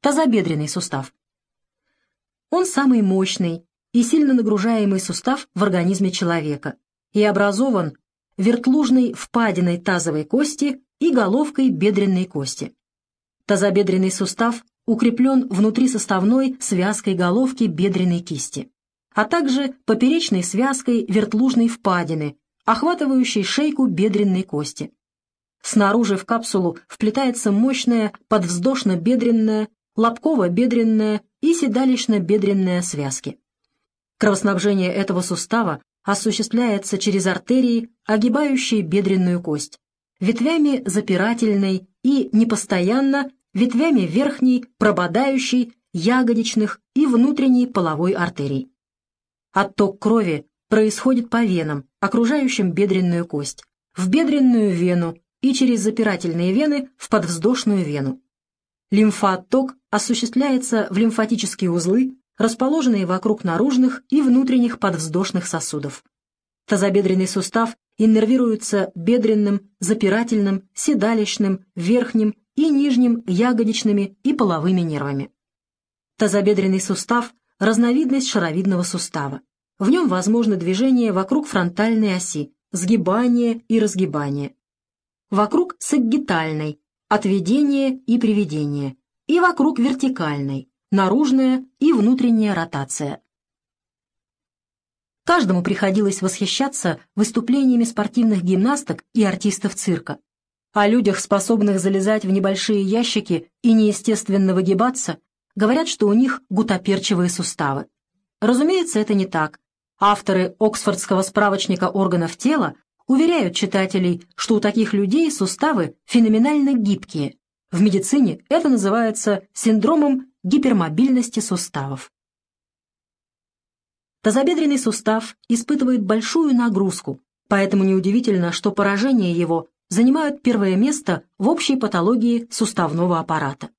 Тазобедренный сустав. Он самый мощный и сильно нагружаемый сустав в организме человека и образован вертлужной впадиной тазовой кости и головкой бедренной кости. Тазобедренный сустав укреплен внутри составной связкой головки бедренной кисти, а также поперечной связкой вертлужной впадины, охватывающей шейку бедренной кости. Снаружи в капсулу вплетается мощная подвздошно-бедренная, лобково-бедренная и седалищно-бедренная связки. Кровоснабжение этого сустава осуществляется через артерии, огибающие бедренную кость, ветвями запирательной и непостоянно ветвями верхней, прободающей, ягодичных и внутренней половой артерий. Отток крови происходит по венам, окружающим бедренную кость, в бедренную вену и через запирательные вены в подвздошную вену. Лимфоотток осуществляется в лимфатические узлы, расположенные вокруг наружных и внутренних подвздошных сосудов. Тазобедренный сустав иннервируется бедренным, запирательным, седалищным, верхним и нижним ягодичными и половыми нервами. Тазобедренный сустав – разновидность шаровидного сустава. В нем возможно движение вокруг фронтальной оси, сгибание и разгибание. Вокруг саггитальной – отведение и приведение. И вокруг вертикальной – наружная и внутренняя ротация. Каждому приходилось восхищаться выступлениями спортивных гимнасток и артистов цирка. О людях, способных залезать в небольшие ящики и неестественно выгибаться, говорят, что у них гутоперчивые суставы. Разумеется, это не так. Авторы Оксфордского справочника органов тела уверяют читателей, что у таких людей суставы феноменально гибкие. В медицине это называется синдромом гипермобильности суставов. Тазобедренный сустав испытывает большую нагрузку, поэтому неудивительно, что поражения его занимают первое место в общей патологии суставного аппарата.